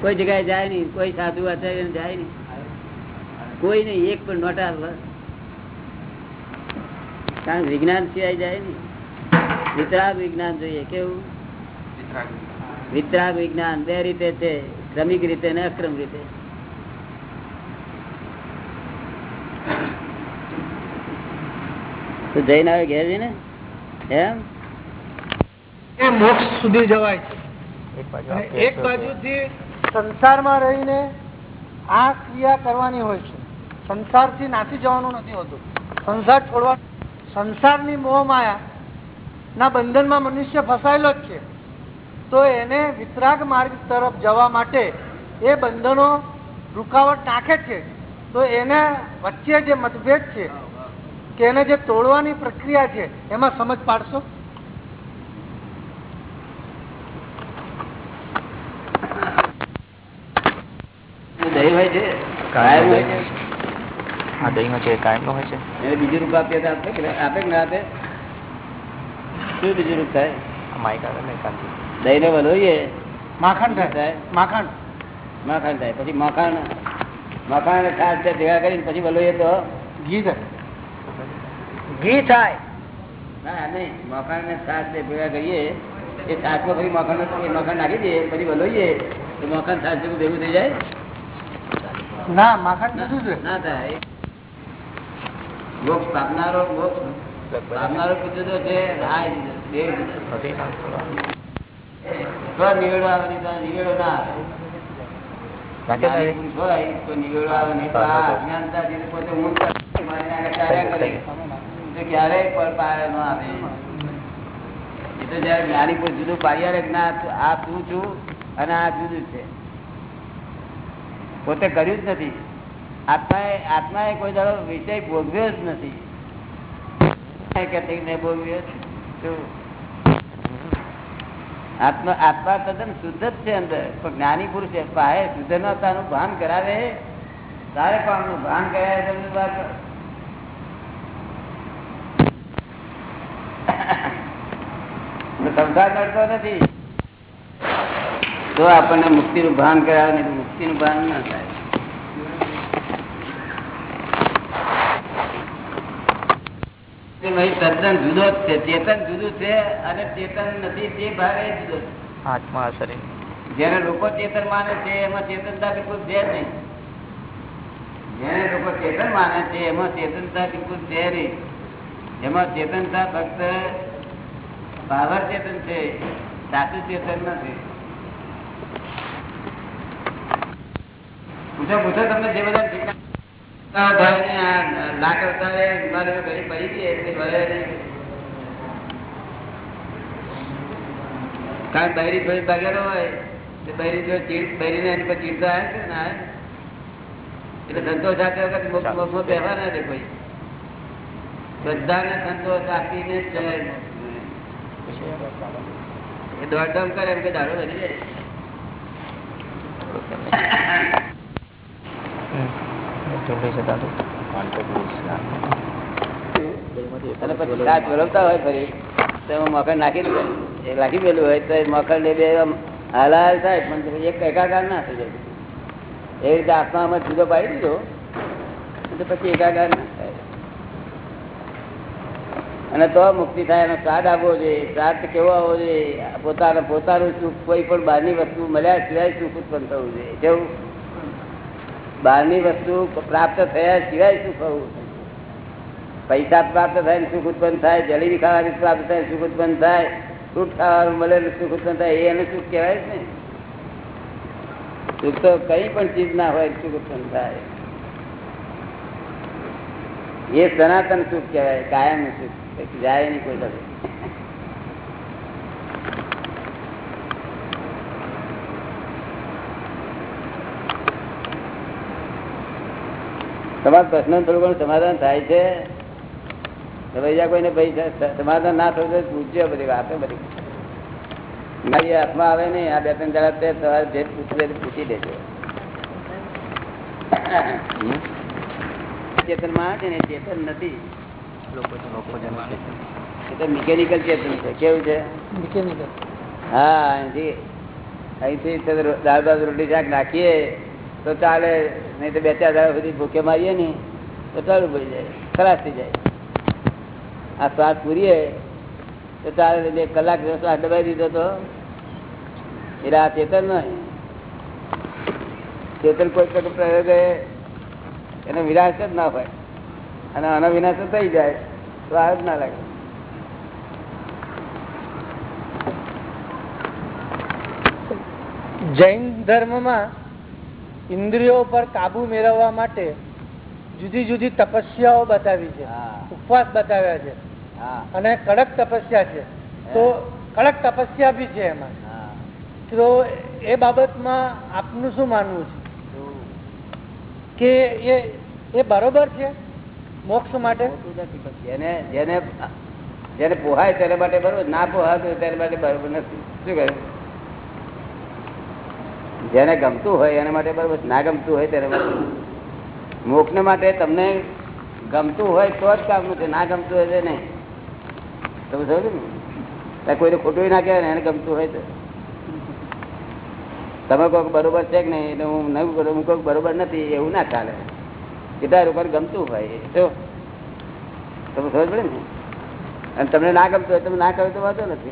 કોઈ જગ્યાએ જાય નહીં, કોઈ સાધુ આચાર્ય જાય નહીં. કોઈ નહીં એક પણ નોટા કારણ વિજ્ઞાન સિવાય જાય ને વિતરાગ વિજ્ઞાન જોઈએ કેવું? વિતરાગ. વિજ્ઞાન. બે રીતે છે ક્રમિક રીતે ને અક્રમ રીતે. તો જઈને આવે ઘેર જઈને એમ? એ મોક્ષ સુધી જવાય. છે એક બાજુથી સંસારમાં રહીને આ ક્રિયા કરવાની હોય છે. સંસારથી નાસી જવાનું નથી હોતું. સંસાર છોડવા સંસારની મોહ માયા ના બંધનમાં મનુષ્ય ફસાયેલો જ છે. તો એને વિતરાગ માર્ગ તરફ જવા માટે એ બંધનો રૂકાવટ નાખે છે. તો એને વચ્ચે જે મતભેદ છે કે એને જે તોડવાની પ્રક્રિયા છે એમાં સમજ પાડશો? દહીં હોય છે? કાયમ હોય છે આ દહીં છે કાયમ નો હોય છે. એને બીજું રૂપ આપીએ તો આપે કે આપે કે ના આપે? શું બીજું રૂપ થાય? ને એકાંતી દહીં ને વલોઈએ. માખણ થાય? માખણ. માખણ થાય. પછી માખણ માખણ અને ખાસ ભેગા કરીને પછી વલોઈએ તો? ઘી થાય. ઘી થાય. ના નહીં. મકાન ને છાશ ભેગા કરીએ એ છાશમાં પછી મકાન મકાન નાખી દઈએ પછી વલોઈએ. તો મકાન છાશ જેવું ભેગું થઈ જાય? ના માખણ ના થાય. મોક્ષ પામનારો મોક્ષ પામનારો કીધું તો છે ના નિવેડો આવે નિવેડો ના આવે. લાગે ને? જ્ઞાની નિવેડો આવે નહીં તો આ અજ્ઞાનતા પોતે હું ક્યારેય પણ પાર ન આવે. એ તો જયારે જ્ઞાની પુરુષ જુદું પાડ્યા ના આ તું છું અને આ જુદું છે. પોતે કર્યું જ નથી. આત્માએ આત્માએ કોઈ દાડો વિષય ભોગવ્યો જ નથી. ભોગવ્યો આત્મા આત્મા શુદ્ધ જ છે અંદર. પણ જ્ઞાની છે પાસે ભાન કરાવે તારે પણ ભાન કરાવે સંસાર નડતો નથી. તો આપણને મુક્તિ નું ભાન કરાવે નહીં મુક્તિ નું ભાન ના થાય તે ભાઈ તદ્દન જુદો જ છે. ચેતન જુદું છે અને ચેતન નથી તે ભાગે જુદો આત્મા શરીર જયારે લોકો ચેતન માને છે એમાં ચેતનતા બિલકુલ છે નહીં. જેને લોકો ચેતન માને છે એમાં ચેતનતા બિલકુલ છે નહીં. એમાં ચેતનતા ફક્ત પાવર ચેતન છે સાચું ચેતન નથી. પૂછો પૂછો તમને જે બધા લાખ અવતારે હિમાલય ઘડી પડી ગઈ એટલે ભલે નહીં. કારણ બૈરી થોડી ભાગેલો હોય તો બૈરી જો ચીડ બૈરીને એની પર ચીડતો આવે છે ને આવે. એટલે સંતોષ સાથે વખત મોક્ષ- મોક્ષમાં બેહવા ના દે કોઈ બધાને સંતોષ આપીને જ જાય. એ દોડધામ કરે એમ કે દાડો વધી જાય છે દાદુ અને પછી દાંત વરવતા હોય ફરી. તો એમાં મખણ નાખી દે. એ દેલું હોય તો મખણ ને બે હાલાહાલ થાય, પણ એક એકાકાર ના થઈ જાય. એ રીતે આત્મામાં જુદો પાડી દીધો, તો પછી એકાકાર ના થાય. અને તો મુક્તિ થાય એનો સ્વાદ આવવો જોઈએ. સ્વાદ કેવો આવવો જોઈએ? પોતાના પોતાનું સુખ કોઈ પણ બહારની વસ્તુ મળ્યા સિવાય સુખ ઉત્પન્ન થવું જોઈએ. કેવું? બહારની વસ્તુ પ્રાપ્ત થયા સિવાય સુખ હોવું પૈસા પ્રાપ્ત થાય ને સુખ ઉત્પન્ન થાય, જલેબી ખાવાની પ્રાપ્ત થાય સુખ ઉત્પન્ન થાય, ફ્રૂટ ખાવાનું મળે ને સુખ ઉત્પન્ન થાય એનું સુખ કહેવાય ને. સુખ તો કઈ પણ ચીજ ના હોય સુખ ઉત્પન્ન થાય. એ સનાતન સુખ કહેવાય, કાયમ સુખ. જાય નહીં કોઈ તમારા પ્રશ્ન થોડું ઘણું સમાધાન થાય છે. બીજા કોઈને સમાધાન ના થયું તો પૂછજો બધી વાતો બધી. મારી હાથમાં આવે નહીં આ બે ત્રણ જણા તે તમારે જે પૂછવું પૂછી દેજો ચેતનમાં છે ને ચેતન નથી. ચેતન મિકેનિકલ ચેતન છે. કેવું છે? મિકેનિકલ હા અહીંથી અહીંથી દાળ ભાત રોટલી શાક નાખીએ. તો ચાલે, નહીં તો બે ચાર દાડા સુધી ભૂખે મારીએ ને તો ચાલુ પડી જાય, ખરાશ થઈ જાય. આ શ્વાસ પૂરીએ, તો ચાલે, બે કલાક શ્વાસ દબાઈ દીધો તો એ આ ચેતન નહીં. ચેતન કોઈ પ્રયોગે એનો વિનાશ જ ના હોય. અને આનો વિનાશ થઈ જાય, તો જ ના લાગે. જૈન ધર્મમાં ઇન્દ્રિયો પર કાબુ મેળવવા માટે જુદી જુદી તપસ્યાઓ બતાવી છે. ઉપવાસ બતાવ્યા છે. અને કડક તપસ્યા છે. તો કડક તપસ્યા બી છે એમાં. તો એ બાબતમાં આપનું શું માનવું છે? કે એ એ બરોબર છે? મોક્ષ માટે? જેને જેને જેને પોહાય તેના માટે બરોબર ના પોહાય તેના માટે બરોબર નથી. શું કહ્યું? જેને ગમતું હોય એના માટે બરોબર, ના ગમતું હોય તેને માટે. ને માટે તમને ગમતું હોય તો જ કામનું છે, ના ગમતું હોય તો નહીં. તમે સમજો ને? કોઈને ખોટું ના કહેવાય ને, એને ગમતું હોય તો. તમે કોઈક બરોબર છે કે નહીં, એટલે હું નહીં કરું, હું કોઈક બરોબર નથી, એવું ના ચાલે. કેટલા લોકોને ગમતું હોય તો. તમે સમજ પડે ને? અને તમને ના ગમતું હોય, તમે ના કહો તો વાંધો નથી.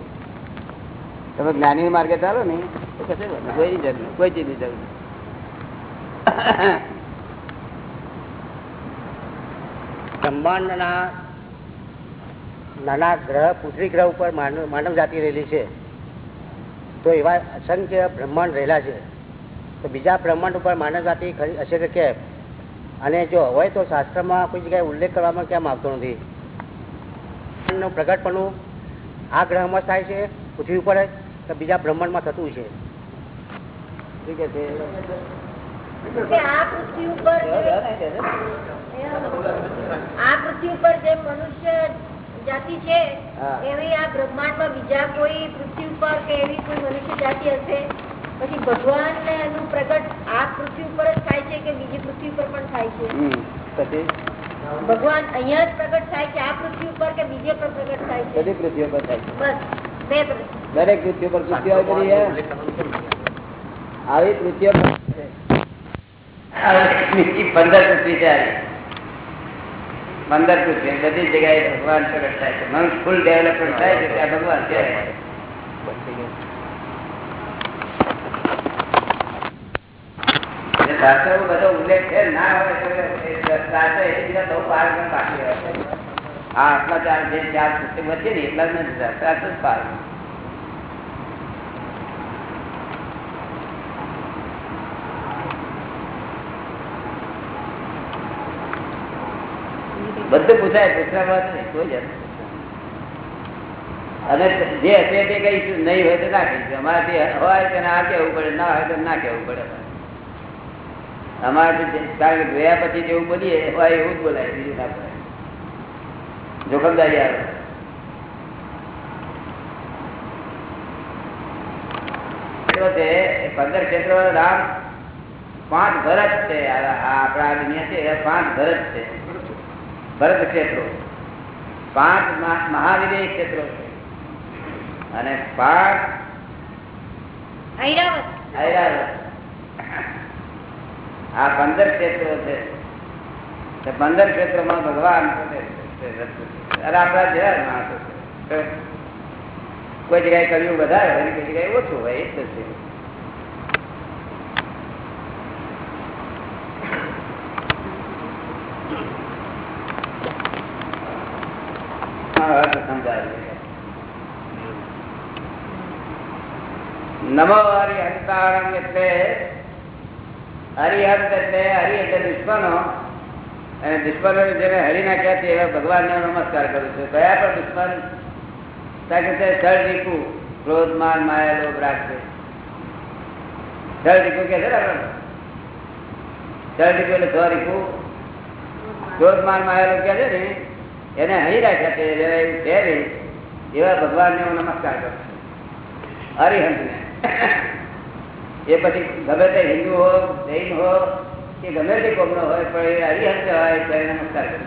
તમે જ્ઞાની માર્ગે ચાલો ને, તો કશે કોઈ જરૂર કોઈ ચીજની જરૂર નહીં. બ્રહ્માંડના નાના ગ્રહ પૃથ્વી ગ્રહ ઉપર માનવ જાતિ રહેલી છે. તો એવા અસંખ્ય બ્રહ્માંડ રહેલા છે. તો બીજા બ્રહ્માંડ ઉપર માનવ જાતિ ખરી હશે કે કેમ? અને જો હોય તો શાસ્ત્રમાં કોઈ જગ્યાએ ઉલ્લેખ કરવામાં કેમ આવતો નથી? નું પ્રગટપણું આ ગ્રહમાં થાય છે? પૃથ્વી ઉપર જ? તો બીજા બ્રહ્માંડમાં થતું છે. શું કે છે? આ પૃથ્વી ઉપર આ પૃથ્વી ઉપર જે મનુષ્ય જાતિ છે એવી આ બ્રહ્માંડમાં બીજા કોઈ પૃથ્વી ઉપર કે એવી કોઈ મનુષ્ય જાતિ હશે? પછી ભગવાનનું પ્રગટ આ પૃથ્વી ઉપર જ થાય છે કે બીજી પૃથ્વી ઉપર પણ થાય છે? ભગવાન અહીંયા જ પ્રગટ થાય છે આ પૃથ્વી ઉપર કે બીજે પણ પ્રગટ થાય છે? બધી પૃથ્વીઓ પર થાય છે. બસ બે પ્રગટ. દરેક પૃથ્વીઓ પર પૃથ્વીઓ આવી બધી હે. આવી પૃથ્વીઓ પર છે. આવી બીજી પંદર પૃથ્વી છે આવી. પંદર પૃથ્વી બધી જગ્યાએ ભગવાન પ્રગટ થાય છે મનુષ્ય ફૂલ ડેવલપમેન્ટ થાય છે ત્યાં ભગવાન છે જે શાસ્ત્રોમાં બધો ઉલ્લેખ છે ના હોય તો એ શાસ્ત્ર એ બીજા બહુ પાર પણ બાકી હોય છે. આ આટલા ચાર જે ચાર પુસ્તક વચ્ચે ને એટલા જ નથી શાસ્ત્ર જ પાર બધું પૂછાય પૂછવામાં જ નહીં, કોઈ અને જે હશે તે કહીશું નહીં હોય તો ના કહીશું અમારાથી હોય તો ના કેવું પડે, ના હોય તો ના કેવું પડે. અમારાથી કારણ કે ગયા પછી જેવું બોલીએ, હોય એવું જ બોલાય બીજું ના બોલાય. જોખમદારી આવે. પંદર ક્ષેત્ર રામ પાંચ ભરત છે. આ આ આપણા આ દુનિયા છે પાંચ ભરત છે. ભરત ક્ષેત્રો. પાંચ મહા- મહાવિદેય ક્ષેત્રો અને પાંચ. આ પંદર ક્ષેત્રો છે. પંદર ક્ષેત્રોમાં ભગવાન આપણા જેવા માણસો છે. કોઈ જગ્યાએ કર્યું વધારે હોય કોઈ જગ્યાએ ઓછું હોય એ જ છે હા, હવે તો સમજાય નમો હરિહંતાણમ એટલે હરિહંત એટલે હરિ એટલે દુશ્મનો. અને દુશ્મનો જેને હરી નાખ્યા છે એવા ભગવાનને નમસ્કાર કરું છું. કયા પણ દુશ્મન? તે સળ ક્રોધ, માન, માયા, લોભ રાખશે સ્થળ રીકું કે છે ને સ્થળ રીપુ એટલે સ્વ રીકું ક્રોધ, માન, માયા, લોભ કે છે ને? એને હરી રાખ્યા છે એવા ભગવાનને હું નમસ્કાર કરું છું. હરિહંતને. એ પછી ગમે તે હિન્દુ હો, જૈન હો, કે ગમે તે કોમનો હોય, પણ એ હરિહંત હોય ત્યારે નમસ્કાર કરું.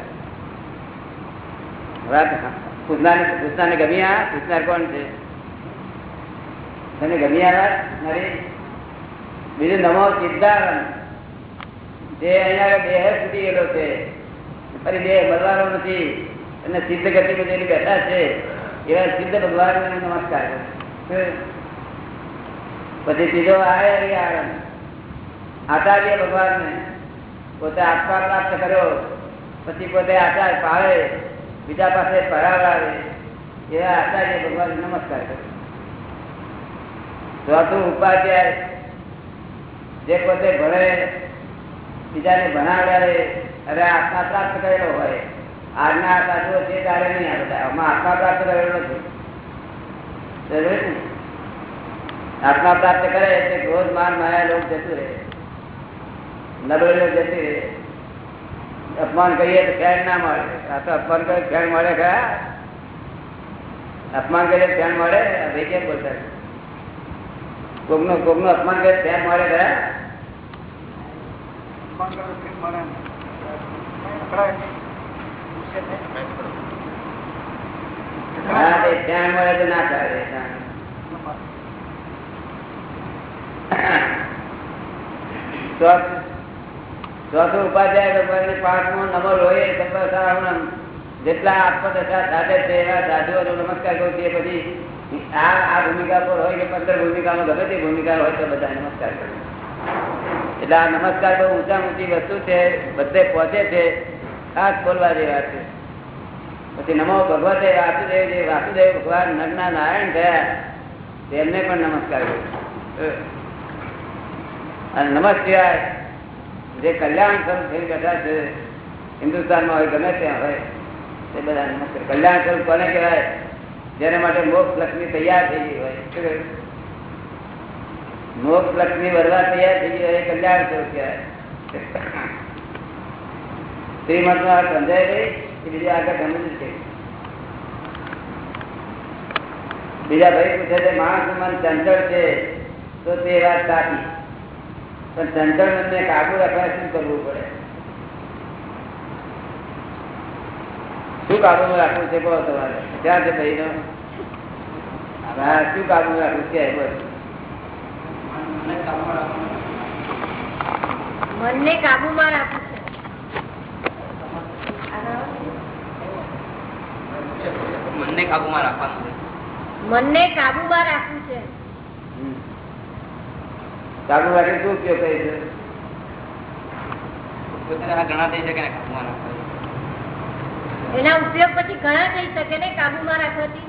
પૂછનાર પૂછનારને ગમી પૂછનાર કોણ છે? તને ગમ્યા વાત? મારી બીજું નમો સિદ્ધાનંદ જે અહીંયા દેહ સુધી ગયેલો છે, ફરી દેહ બદલાનો નથી, અને સિદ્ધ ગતિ બધેલી બેઠા છે, એવા સિદ્ધ ભગવાનને નમસ્કાર. પછી સીધો આવે હરિહરણ આચાર્ય ભગવાનને પોતે આત્મા પ્રાપ્ત કર્યો. પછી પોતે આચાર પાળે બીજા પાસે પરાવડાવે એવા આચાર્ય ભગવાન નમસ્કાર કર્યો. ચોથું ઉપાધ્યાય, જે પોતે ભણે, બીજાને ભણાવડાવે અરે આત્મા પ્રાપ્ત કરેલો હોય. આજના સાધુઓ છે તારે નહીં આવતા. આમાં આત્મા પ્રાપ્ત કરેલો નથી? આત્મા પ્રાપ્ત કરે એટલે ક્રોધ માન માયા લોક જતું રહે નબળેલો જતી રહે અપમાન કરીએ તો ફેર ના મળે આ તો અપમાન કરે ફેર મળે ખરા અપમાન કરીએ તો ફેર મળે આ ભાઈ કેમ બોલતા કોકનું કોકનું અપમાન કરે તો ફેર મળે ખરા હા તે ફેર મળે તો ના ચાલે ચોથ- ઉપાધ્યાય ભગવાનને પાંચમો હોય એ તપસ્યા જેટલા આત્મદશા સાધે છે એવા સાધુઓનો નમસ્કાર કરું તે પછી આ આ ભૂમિકા પર હોય કે પંદર ભૂમિકામાં ગમે તે ભૂમિકા હોય તો બધા નમસ્કાર કરું એટલે આ નમસ્કાર બહુ ઊંચા ઊંચી વસ્તુ છે, બધે પહોંચે છે, ખાસ બોલવા જેવા છે. પછી નમો ભગવતે વાસુદેવ જે વાસુદેવ ભગવાન નરના નારાયણ થયા, તેમને પણ નમસ્કાર કરું અને નમસ્કાર. જે કલ્યાણ સ્વરૂપ થઈ બેઠા છે. હિન્દુસ્તાનમાં હોય, ગમે ત્યાં હોય તે બધા નમસ્કાર. કલ્યાણ સ્વરૂપ કોને કહેવાય? જેના માટે મોક્ષ લક્ષ્મી તૈયાર થઈ ગઈ હોય. મોક્ષ લક્ષ્મી વરવા તૈયાર થઈ ગઈ હોય કલ્યાણ સ્વરૂપ કહેવાય. શ્રીમદમાં સમજાય નહીં કે બીજું આગળ સમજ છે. બીજા ભાઈ પૂછે છે, માણસ મન ચંચળ છે, તો તે વાત સાચી. પણ ચંચળ મનને કાબુ રાખવા શું કરવું પડે? શું કાબુ રાખવું છે કહો તમારે? ક્યાં છે ભાઈ શું કાબુ રાખવું છે? બસ મનને કાબુમાં રાખવું છે. મનને કાબુમાં રાખવાનું છે. મનને કાબુમાં રાખવું છે. કાબુ રાખે શું ઉપયોગ કરે છે એના ઉપયોગ પછી ઘણા થઈ શકે ને કાબુમાં રાખવાથી?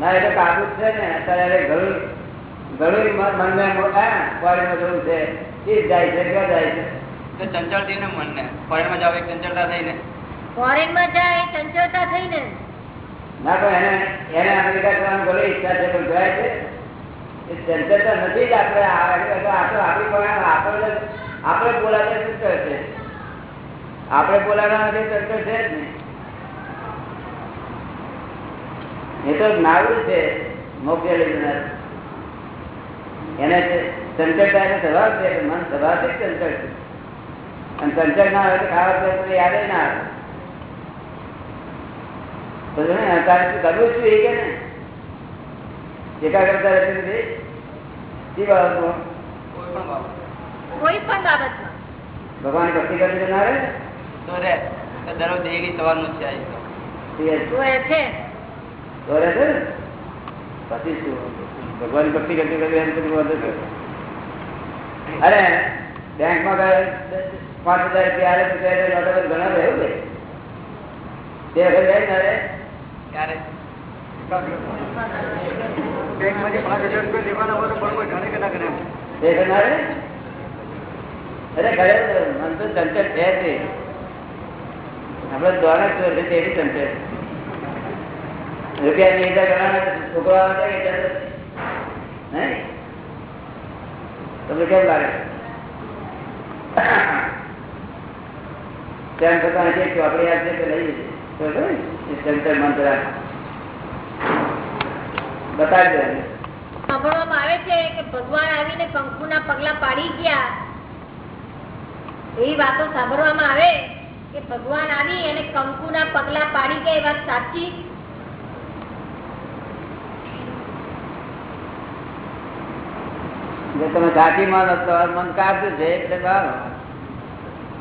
ના એટલે કાબુ છે ને. અત્યારે ઘણું ઘણું મનને ફોરેનમાં જવું છે. એ જાય છે ક્યાં જાય છે? ચંચળ થઈને મનને. ફોરેનમાં જાવ એક ચંચળતા થઈને. ફોરેનમાં જાય એ ચંચળતા થઈને? ના તો એને એને અમેરિકા જવાનું ભલે ઈચ્છા છે પણ જાય છે? ચંચળતા નથી જ આપણે તો આપણી પાસે આપણે આપણે બોલાતા ચંચળ છે આપણે બોલાતા નથી ચંચળ છે જ એ તો નાવું છે મોકલી લેનાર એને ચંચળતા એને સ્વભાવ છે મન જ ચંચળ છે. અને સંકટ ના હોય તો ખાવા કોઈ યાદ ના આવે. તારે કરવું છું એ કે ને? એકાગ્રતા રહેતી નથી શી બાબતમાં કોઈ પણ બાબત કોઈ પણ બાબતમાં ભગવાન ભક્તિ કરવી તો ના રહે ને? તો રે તો દરરોજ ડેલી સવારનું જ છે આ તો. એ તો એ છે તો રહે છે ને પછી શું ભગવાન ભક્તિ કરતી કરતી એમ પછી વાંધો છે અરે બેંકમાં ગયા પાંચ હજાર રૂપિયા આલે તો ત્યારે નોટો પર ઘણા રહ્યું ને તે વખત જાય ને અરે ક્યારે બેંકમાંથી પાંચ કે છે છે કે લાગે? તેમ છતાં હજી એક ચોપડી આપશે તો લઈ જશે બરોબર ને? એ ચંચળ મંત્ર બતાવી દે. સાંભળવામાં આવે છે કે ભગવાન આવીને કંકુના પગલા પાડી ગયા. એવી વાતો સાંભળવામાં આવે કે ભગવાન આવી અને કંકુના પગલા પાડી ગયા એ વાત સાચી? જો તમે સાચી માનો તો મન કાચું છે એટલે સારું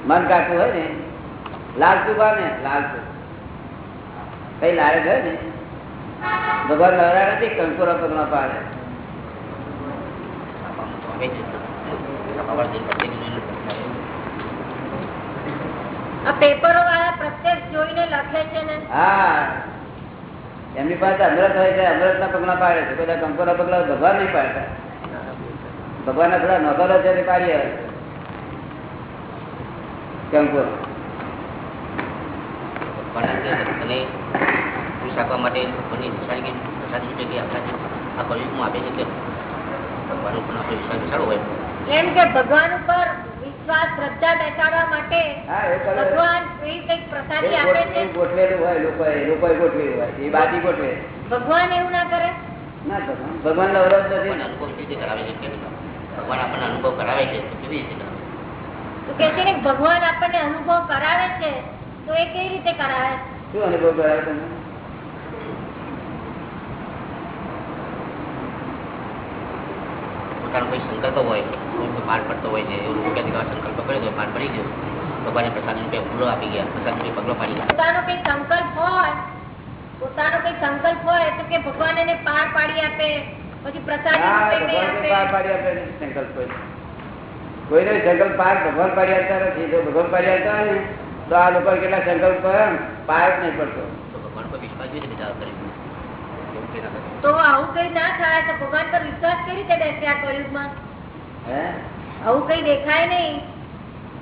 મન કાચું હોય ને? લાલતું પામે લાલતું કઈ લાગે છે ને? ભગવાન નારાયણ નથી કંકુરા પગમાં પાડે. પેપરો વાળા પ્રત્યક્ષ જોઈને લખે છે ને? હા. એમની પાસે અમૃત હોય છે અમૃત ના પગલા પાડે છે. બધા કંકુરા પગલા ભગવાન નહીં પાડતા. ભગવાન ના થોડા નોકરો છે તે પાડીએ. કંકુર. અને ખુશ રાખવા માટે લોકોની નિશાની પ્રસાદી છે કે આપણા આ કલયુગમાં આપે છે કે ભગવાન ઉપર આપણે વિશ્વાસ બેસાડો હોય. એમ કે ભગવાન ઉપર વિશ્વાસ શ્રદ્ધા બેસાડવા માટે એ ભગવાન કંઈક પ્રસાદી આપે છે? ગોઠવેલું હોય લોકો લોકો ગોઠવેલું હોય એ બાજી ગોઠવે. ભગવાન એવું ના કરે? ના ભગવાન ભગવાન અવરોધ નથી. અનુભવ કેવી રીતે કરાવે છે? ભગવાન આપણને અનુભવ કરાવે છે તો કેવી રીતે કરાવે? કે છે ને ભગવાન આપણને અનુભવ કરાવે છે તો એ કેવી રીતે કરાવે? શું અનુભવ કરાવે તમે પોતાનો કોઈ સંકલ્પ હોય કોઈ કોઈ પડતો હોય છે એવું કે આ સંકલ્પ કર્યો તો પાઠ પડી ગયો. ભગવાને પ્રસાદ રૂપે હુમલો આપી ગયા પ્રસાદ રૂપે પગલો પાડી ગયા. પોતાનો કઈ સંકલ્પ હોય પોતાનો કઈ સંકલ્પ હોય તો કે ભગવાન એને પાર પાડી આપે પછી પ્રસાદ પાર પાડી આપે સંકલ્પ સંકલ્પ કોઈ કોઈનો સંકલ્પ પાર ભગવાન પાડી આપતા નથી જો ભગવાન પાડી આપતા હોય ને તો આ લોકો કેટલા સંકલ્પ પાર જ નહીં પડતો. ભગવાન પર વિશ્વાસ કરે તો આવું કઈ ના થાય તો ભગવાન પર વિશ્વાસ કેવી રીતે બેસે આ કળિયુગમાં? આવું કઈ દેખાય નહીં.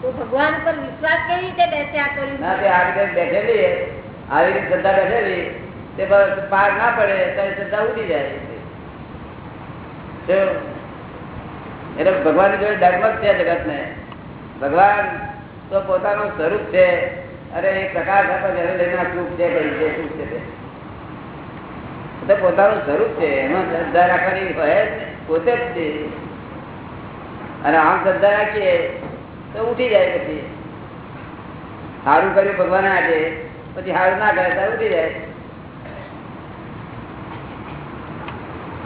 તો ભગવાન પર વિશ્વાસ કેવી રીતે બેસે આ ના કળિયુગમાં બેઠેલી આવી રીતે શ્રદ્ધા બેઠેલી તે પાર ના પડે ત્યારે શ્રદ્ધા ઉડી જાય એટલે ભગવાન જોડે ડગમગ છે જગત ને ભગવાન તો પોતાનું સ્વરૂપ છે. અરે એ પ્રકાશ લઈને સુખ છે કઈ છે સુખ છે તે પોતાનું સ્વરૂપ છે, એમાં શ્રદ્ધા રાખવાની હોય પોતે જ છે. અને આમ શ્રદ્ધા રાખીએ તો ઉઠી જાય પછી. સારું કર્યું ભગવાન આજે પછી સારું ના કરે તો ઉઠી જાય.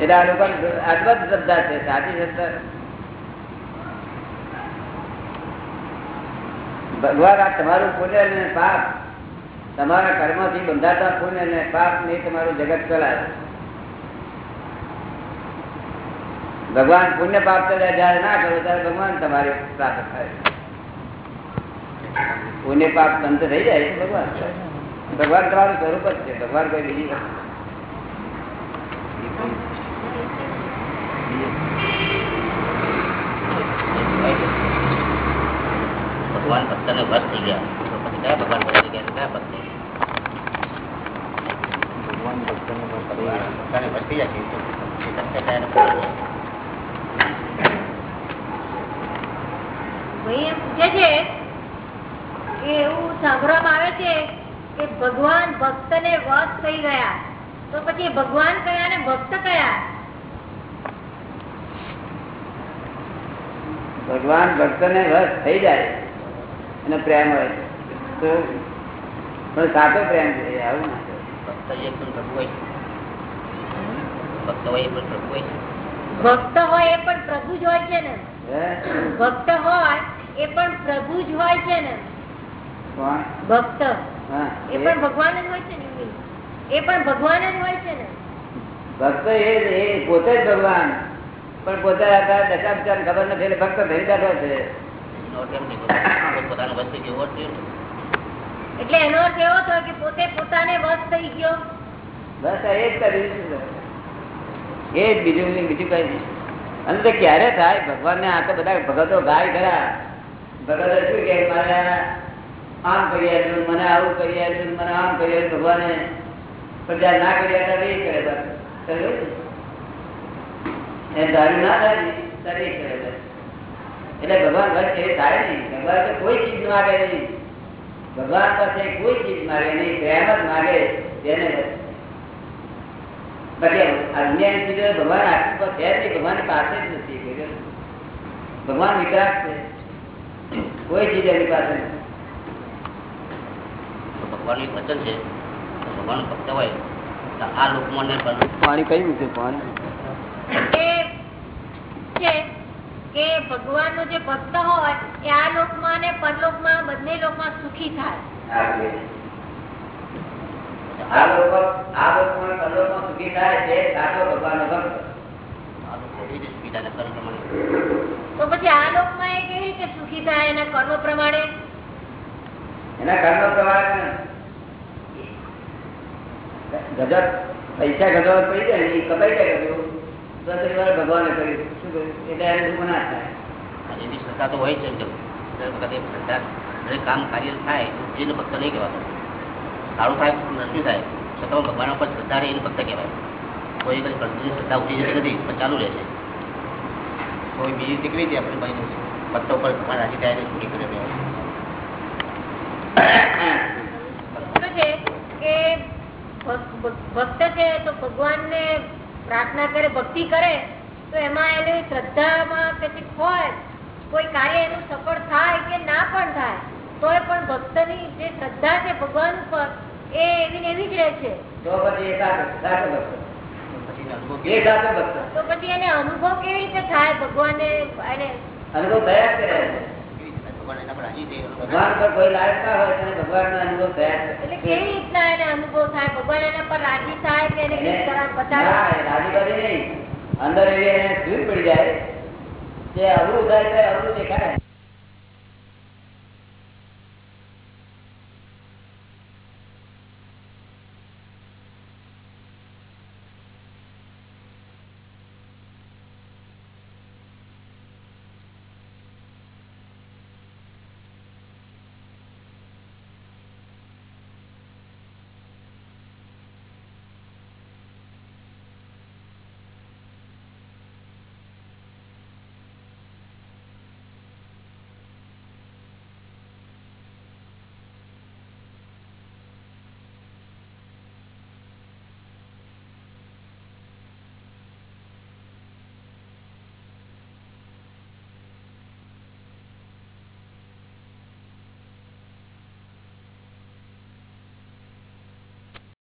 એટલે આ લોકો અદભુત શ્રદ્ધા છે, સાચી શ્રદ્ધા ભગવાન આ તમારું પુણ્ય અને પાપ તમારા કર્મથી બંધાતા પુણ્ય અને પાપ નહીં તમારું જગત ચલાવે. ભગવાન પુણ્ય પાપ ચલાવે જયારે ના કરો, ત્યારે ભગવાન તમારે પ્રાપ્ત થાય. પુણ્ય પાપ બંધ થઈ જાય તો ભગવાન. ભગવાન તમારું સ્વરૂપ જ છે, ભગવાન કોઈ બીજી ભગવાન ભક્ત ને વશ થઈ ગયા. કયા ભગવાન વશ થઈ કયા ભક્ત ભગવાન ભક્તને પણ કરી ભક્તને વશ થઈ જાય છે. તો એ સત્ય કયા ને ખબર છે. ભાઈ એમ પૂછે છે કે એવું સાંભળવામાં આવે છે કે ભગવાન ભક્તને વશ થઈ ગયા. તો પછી ભગવાન કયા ને ભક્ત કયા? ભગવાન ભક્તને વશ થઈ જાય. અને પ્રેમ હોય પણ સાચો પ્રેમ છે આવું ભક્ત હોય એ પણ પ્રભુ હોય ભક્ત હોય એ પણ પ્રભુ જ હોય છે ને? ભક્ત હોય એ પણ પ્રભુ જ હોય છે ને? ભક્ત. એ પણ ભગવાન જ હોય છે ને એ પણ ભગવાન જ હોય છે ને? ભક્ત એ પોતે જ ભગવાન. પણ પોતે દશાવતાર ખબર નથી એટલે ભક્ત થઈ બેઠો છે. પોતાનો વશ થઈ ગયો એવો અર્થ એમ નહીં. એટલે એનો અર્થ એવો થયો કે પોતે પોતાને વસ થઈ ગયો. બસ એ જ કર્યું એ જ બીજું બીજું કઈ નહીં. અને તો ક્યારે થાય? ભગવાન ને આ તો બધા ભગતો ગાય ખરા. ભગતો શું કે મારે આમ કરી આવ્યું મને આવું કરી આવ્યું મને આમ કરી આવ્યું ભગવાને પ્રજા ના કરી આપ્યા એ કરે એ ધાર્યું ના થાય ને, ત્યારે કરે એટલે ભગવાન બસ એ થાય નહીં. ભગવાન કોઈ ચીજ માગે નહીં. ભગવાન પાસે કોઈ ચીજ માગે નહીં પ્રેમ જ માગે તેને અજ્ઞાન ચીજો ભગવાન આખી પર છે ભગવાન પાસે જ નથી ભગવાન વિકાસ છે. કોઈ ચીજ એની પાસે નથી. ભગવાનનું વચન છે. ભગવાન ભક્ત હોય તો આ લોકમાં પાણી કઈ રીતે પાણી? કે ભગવાન નો જે ભક્ત હોય એ આ લોકમાં અને પરલોકમાં બંને લોકમાં સુખી થાય. આ લોકો આ લોકોમાં કલોમાં સુખી થાય છે સાચો ને તો પછી આ લોકમાં એ કેવી રીતે સુખી થાય એના કર્મ પ્રમાણે? એના કર્મ પ્રમાણે ગજબ પૈસા ગજવા પડી જાય ને એ કપાઈ જાય ભગવાને કર્યું શું કર્યું? એટલે એને દુઃખ ના થાય. અને શ્રદ્ધા તો હોય છે દર વખતે શ્રદ્ધા દરેક કામ કાર્ય થાય એને ભક્ત નહીં કહેવાતો. સારું થાય નરશું થાય છતાં ભગવાન ઉપર શ્રદ્ધા રહે એને ભક્ત કહેવાય. કોઈ કદી પ્રભુની શ્રદ્ધા ઉઠી જતી નથી પણ ચાલુ રહેશે કોઈ બીજી દીકરી હતી આપણી પાસે ભક્તો પર ભગવાન રાજી થાય છૂટી કરે ભક્ત છે તો ભગવાનને પ્રાર્થના કરે ભક્તિ કરે તો એમાં એને શ્રદ્ધામાં કચી હોય કોઈ કાર્ય એનું સફળ થાય કે ના પણ થાય તોય પણ ભક્તની જે શ્રદ્ધા છે ભગવાન ઉપર એ એવી ને એવી જ રહે છે. તો પછી એને અનુભવ કેવી રીતે થાય? ભગવાન એને અનુભવ થયા. ભગવાન પર રાજી કોઈ લાયક ના હોય તેને ભગવાન નો અનુભવ થયા એટલે કેવી રીતના એને અનુભવ થાય? ભગવાન એના પર રાજી થાય કે એને એ રાજીબાજી નહીં. અંદર એવી એને સ્વીટ પડી જાય. જે અવરું થાય તે અવરું દેખાય.